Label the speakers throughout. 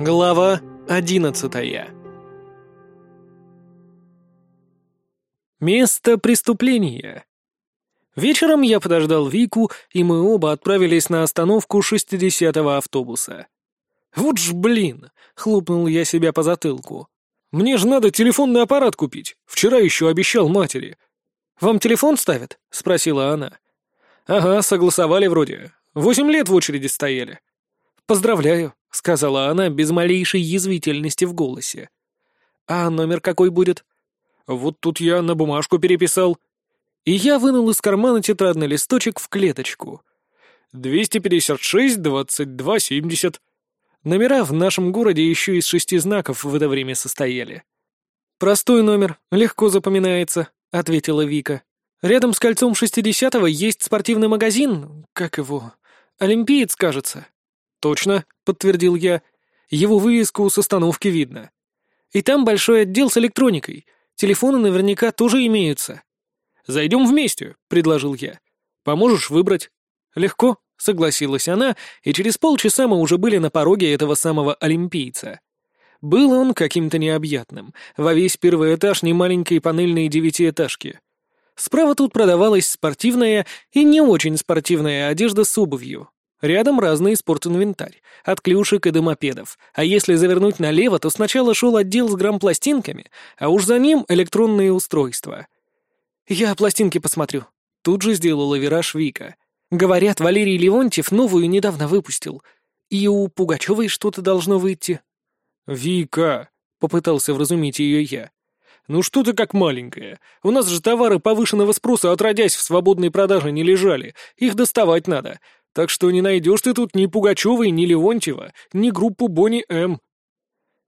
Speaker 1: Глава одиннадцатая Место преступления. Вечером я подождал Вику, и мы оба отправились на остановку шестидесятого автобуса. «Вот ж блин!» — хлопнул я себя по затылку. «Мне же надо телефонный аппарат купить. Вчера еще обещал матери». «Вам телефон ставят?» — спросила она. «Ага, согласовали вроде. Восемь лет в очереди стояли». «Поздравляю», — сказала она без малейшей язвительности в голосе. «А номер какой будет?» «Вот тут я на бумажку переписал». И я вынул из кармана тетрадный листочек в клеточку. «256-22-70». Номера в нашем городе еще из шести знаков в это время состояли. «Простой номер, легко запоминается», — ответила Вика. «Рядом с кольцом шестидесятого есть спортивный магазин, как его, Олимпиец, кажется». «Точно», — подтвердил я. «Его вывеску с остановки видно. И там большой отдел с электроникой. Телефоны наверняка тоже имеются». «Зайдем вместе», — предложил я. «Поможешь выбрать?» «Легко», — согласилась она, и через полчаса мы уже были на пороге этого самого олимпийца. Был он каким-то необъятным, во весь первый этаж немаленькой панельной девятиэтажки. Справа тут продавалась спортивная и не очень спортивная одежда с обувью. Рядом разный спортинвентарь, от клюшек и до мопедов. А если завернуть налево, то сначала шел отдел с грамм-пластинками, а уж за ним электронные устройства. «Я пластинки посмотрю». Тут же сделала вираж Вика. «Говорят, Валерий Леонтьев новую недавно выпустил. И у Пугачевой что-то должно выйти».
Speaker 2: «Вика!» — попытался вразумить ее я. «Ну что ты как маленькая? У нас же товары повышенного спроса отродясь в свободной продаже не лежали. Их доставать надо. Так что не найдешь ты тут ни Пугачевой, ни Леонтьева, ни группу Бонни М.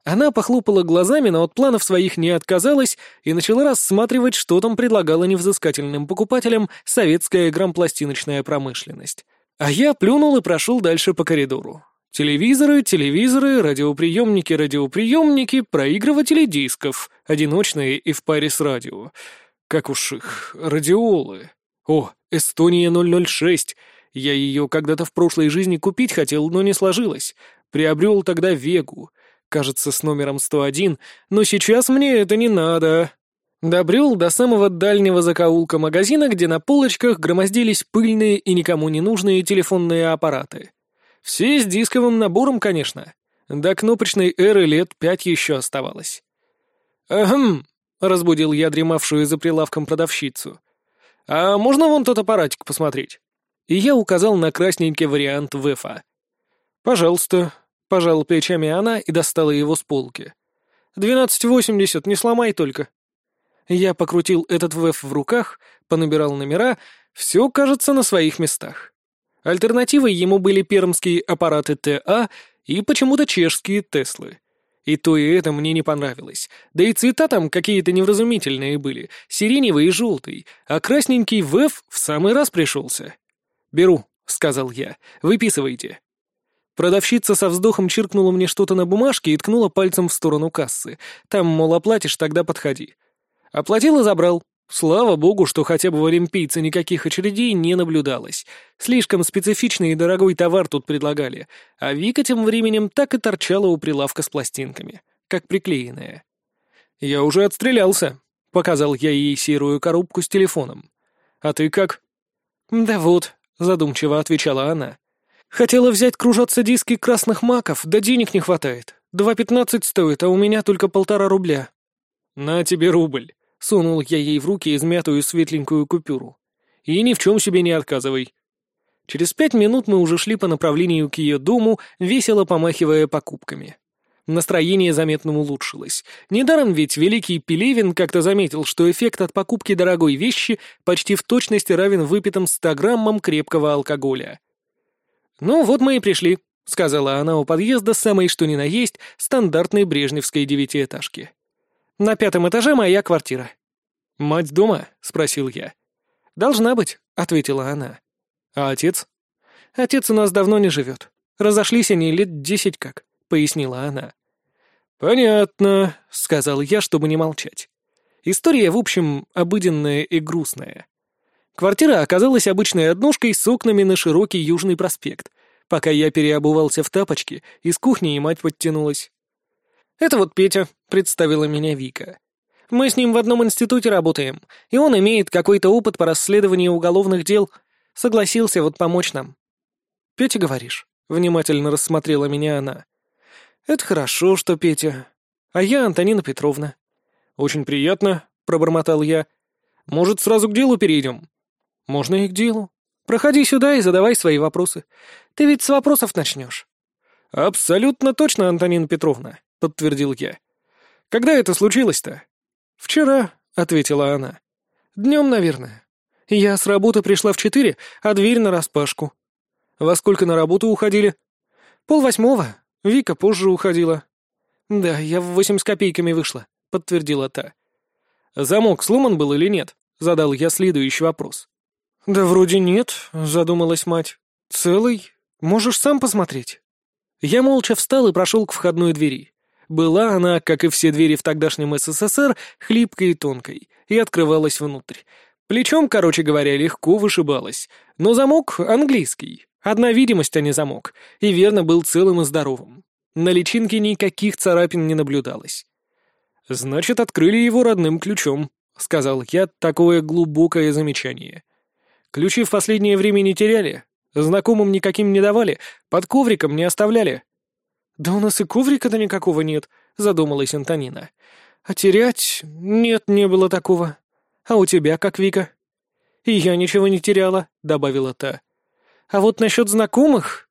Speaker 1: Она похлопала глазами, но от планов своих не отказалась и начала рассматривать, что там предлагала невзыскательным покупателям советская грампластиночная промышленность. А я плюнул и прошел дальше по коридору. Телевизоры, телевизоры, радиоприемники, радиоприемники, проигрыватели дисков, одиночные и в паре с радио. Как уж их, радиолы. О, Эстония 006, я ее когда-то в прошлой жизни купить хотел, но не сложилось. Приобрел тогда Вегу, кажется, с номером 101, но сейчас мне это не надо. Добрел до самого дальнего закоулка магазина, где на полочках громоздились пыльные и никому не нужные телефонные аппараты. Все с дисковым набором, конечно. До кнопочной эры лет пять еще оставалось. «Ахм», — разбудил я дремавшую за прилавком продавщицу. «А можно вон тот аппаратик посмотреть?» И я указал на красненький вариант ВЭФа. «Пожалуйста», — пожал плечами она и достала его с полки. «Двенадцать восемьдесят, не сломай только». Я покрутил этот ВЭФ в руках, понабирал номера, все, кажется, на своих местах. Альтернативой ему были пермские аппараты ТА и почему-то чешские Теслы. И то, и это мне не понравилось. Да и цвета там какие-то невразумительные были, сиреневый и желтый, а красненький ВЭФ в самый раз пришелся. «Беру», — сказал я. «Выписывайте». Продавщица со вздохом чиркнула мне что-то на бумажке и ткнула пальцем в сторону кассы. Там, мол, оплатишь, тогда подходи. Оплатил и забрал. Слава богу, что хотя бы в Олимпийце никаких очередей не наблюдалось. Слишком специфичный и дорогой товар тут предлагали. А Вика тем временем так и торчала у прилавка с пластинками, как приклеенная. «Я уже отстрелялся», — показал я ей серую коробку с телефоном. «А ты как?» «Да вот, задумчиво отвечала она. Хотела взять кружаться диски красных маков, да денег не хватает. Два пятнадцать стоит, а у меня только полтора рубля. На тебе рубль. Сунул я ей в руки измятую светленькую купюру. И ни в чем себе не отказывай. Через пять минут мы уже шли по направлению к ее дому, весело помахивая покупками. Настроение заметно улучшилось. Недаром ведь великий Пелевин как-то заметил, что эффект от покупки дорогой вещи почти в точности равен выпитым 100 граммам крепкого алкоголя. «Ну, вот мы и пришли», — сказала она у подъезда самой что ни на есть стандартной брежневской девятиэтажки. «На пятом этаже моя квартира». «Мать дома?» — спросил я. «Должна быть», — ответила она. «А отец?» «Отец у нас давно не живет. Разошлись они лет десять как» пояснила она. «Понятно», — сказал я, чтобы не молчать. История, в общем, обыденная и грустная. Квартира оказалась обычной однушкой с окнами на широкий Южный проспект. Пока я переобувался в тапочки, из кухни и мать подтянулась. «Это вот Петя», — представила меня Вика. «Мы с ним в одном институте работаем, и он имеет какой-то опыт по расследованию уголовных дел. Согласился вот помочь нам». «Петя, говоришь?» — внимательно рассмотрела меня она. «Это хорошо, что Петя. А я Антонина Петровна». «Очень приятно», — пробормотал я. «Может, сразу к делу перейдем?» «Можно и к делу. Проходи сюда и задавай свои вопросы. Ты ведь с вопросов начнешь». «Абсолютно точно, Антонина Петровна», — подтвердил я. «Когда это случилось-то?» «Вчера», — ответила она. «Днем, наверное. Я с работы пришла в четыре, а дверь нараспашку. Во сколько на работу уходили?» «Пол восьмого. Вика позже уходила». «Да, я в восемь с копейками вышла», — подтвердила та. «Замок сломан был или нет?» — задал я следующий вопрос. «Да вроде нет», — задумалась мать. «Целый. Можешь сам посмотреть». Я молча встал и прошел к входной двери. Была она, как и все двери в тогдашнем СССР, хлипкой и тонкой, и открывалась внутрь. Плечом, короче говоря, легко вышибалась. Но замок английский. Одна видимость, а не замок. И верно был целым и здоровым. На личинке никаких царапин не наблюдалось. «Значит, открыли его родным ключом», — сказал я такое глубокое замечание. «Ключи в последнее время не теряли, знакомым никаким не давали, под ковриком не оставляли». «Да у нас и коврика-то никакого нет», — задумалась Антонина. «А терять? Нет, не было такого. А у тебя как, Вика?» «И я ничего не теряла», — добавила та. «А вот насчет знакомых...»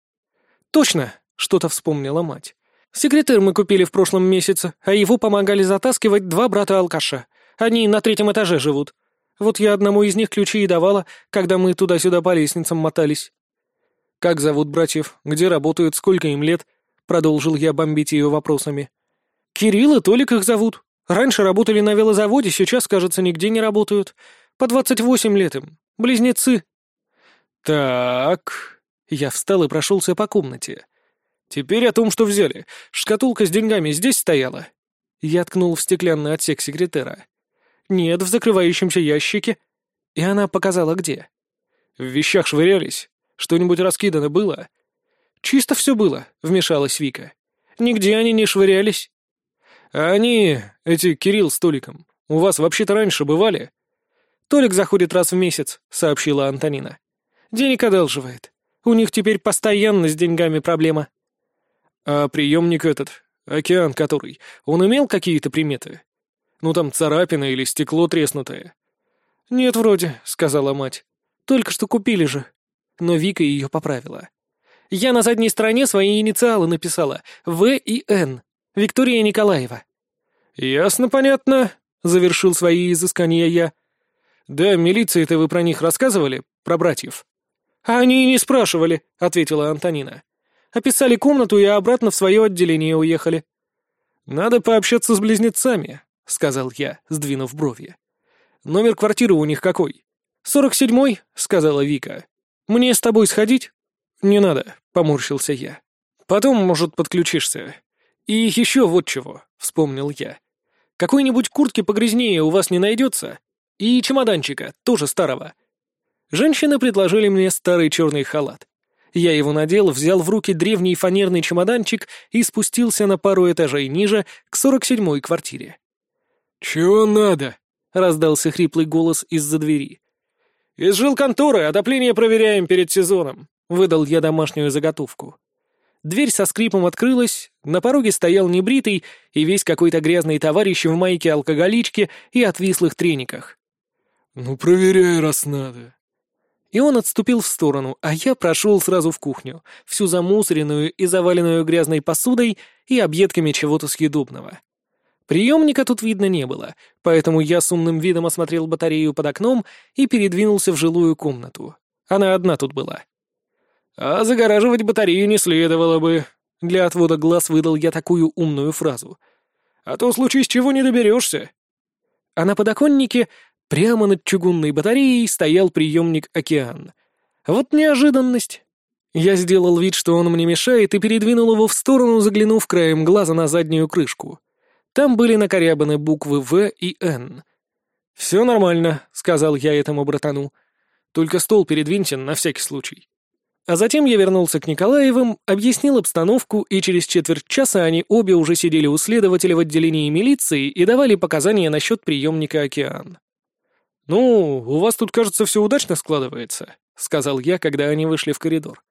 Speaker 1: «Точно», — что-то вспомнила мать. «Секретарь мы купили в прошлом месяце, а его помогали затаскивать два брата-алкаша. Они на третьем этаже живут. Вот я одному из них ключи и давала, когда мы туда-сюда по лестницам мотались». «Как зовут братьев? Где работают? Сколько им лет?» Продолжил я бомбить ее вопросами. «Кирилл и Толик их зовут. Раньше работали на велозаводе, сейчас, кажется, нигде не работают. По двадцать восемь лет им. Близнецы». «Так...» Я встал и прошелся по комнате. «Теперь о том, что взяли. Шкатулка с деньгами здесь стояла?» Я ткнул в стеклянный отсек секретера. «Нет, в закрывающемся ящике». И она показала, где. «В вещах швырялись. Что-нибудь раскидано было?» «Чисто все было», — вмешалась Вика. «Нигде они не швырялись». «А они, эти Кирилл с Толиком, у вас вообще-то раньше бывали?» «Толик заходит раз в месяц», — сообщила Антонина. «Денег одалживает. У них теперь постоянно с деньгами проблема». «А приемник этот, океан который, он имел какие-то приметы? Ну там царапина или стекло треснутое?» «Нет, вроде», — сказала мать. «Только что купили же». Но Вика ее поправила. «Я на задней стороне свои инициалы написала. В и Н. Виктория Николаева». «Ясно, понятно», — завершил свои изыскания я. «Да, милиции-то вы про них рассказывали? Про братьев?» «А они и не спрашивали», — ответила Антонина. «Описали комнату и обратно в свое отделение уехали». «Надо пообщаться с близнецами», — сказал я, сдвинув брови. «Номер квартиры у них какой?» «Сорок седьмой», — сказала Вика. «Мне с тобой сходить?» «Не надо», — поморщился я. «Потом, может, подключишься. И еще вот чего», — вспомнил я. «Какой-нибудь куртки погрязнее у вас не найдется? И чемоданчика, тоже старого. Женщины предложили мне старый черный халат. Я его надел, взял в руки древний фанерный чемоданчик и спустился на пару этажей ниже, к сорок седьмой квартире. «Чего надо?» — раздался хриплый голос из-за двери. «Из жилконторы отопление проверяем перед сезоном», — выдал я домашнюю заготовку. Дверь со скрипом открылась, на пороге стоял небритый и весь какой-то грязный товарищ в майке-алкоголичке и отвислых трениках. «Ну, проверяй, раз надо», и он отступил в сторону, а я прошел сразу в кухню, всю замусоренную и заваленную грязной посудой и объедками чего-то съедобного. Приемника тут видно не было, поэтому я с умным видом осмотрел батарею под окном и передвинулся в жилую комнату. Она одна тут была. А загораживать батарею не следовало бы. Для отвода глаз выдал я такую умную фразу. А то случись чего не доберешься. А на подоконнике Прямо над чугунной батареей стоял приемник «Океан». Вот неожиданность. Я сделал вид, что он мне мешает, и передвинул его в сторону, заглянув краем глаза на заднюю крышку. Там были накорябаны буквы «В» и «Н». «Все нормально», — сказал я этому братану. «Только стол передвиньте на всякий случай». А затем я вернулся к Николаевым, объяснил обстановку, и через четверть часа они обе уже сидели у следователя в отделении милиции и давали показания насчет приемника «Океан».
Speaker 2: «Ну, у вас тут, кажется, все удачно складывается», — сказал я, когда они вышли в коридор.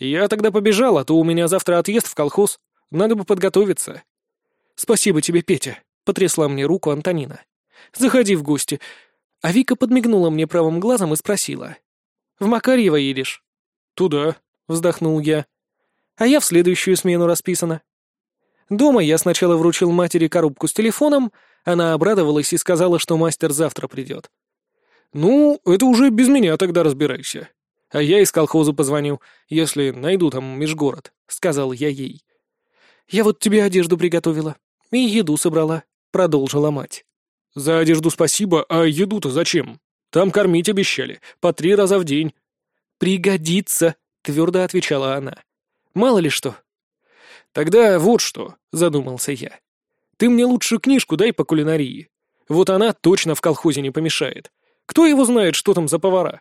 Speaker 2: «Я тогда побежал, а то у меня завтра отъезд в колхоз. Надо бы подготовиться».
Speaker 1: «Спасибо тебе, Петя», — потрясла мне руку Антонина. «Заходи в гости». А Вика подмигнула мне правым глазом и спросила. «В Макарьево едешь?»
Speaker 2: «Туда», — вздохнул я.
Speaker 1: «А я в следующую смену расписана». Дома я сначала вручил матери коробку с телефоном, она обрадовалась и сказала, что мастер завтра придет.
Speaker 2: «Ну, это уже без меня тогда разбирайся. А я из колхоза позвоню, если найду там межгород», — сказал я ей.
Speaker 1: «Я вот тебе одежду приготовила и еду собрала», — продолжила мать.
Speaker 2: «За одежду спасибо, а еду-то зачем? Там кормить обещали, по три раза в день».
Speaker 1: «Пригодится», — твердо отвечала она. «Мало ли что».
Speaker 2: «Тогда вот что», — задумался я. «Ты мне лучше книжку дай по кулинарии. Вот она точно в колхозе не помешает. Кто его знает, что там за повара?»